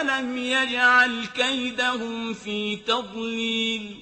أَلَمْ يَجْعَلْ كَيْدَهُمْ فِي تَضْلِيلٍ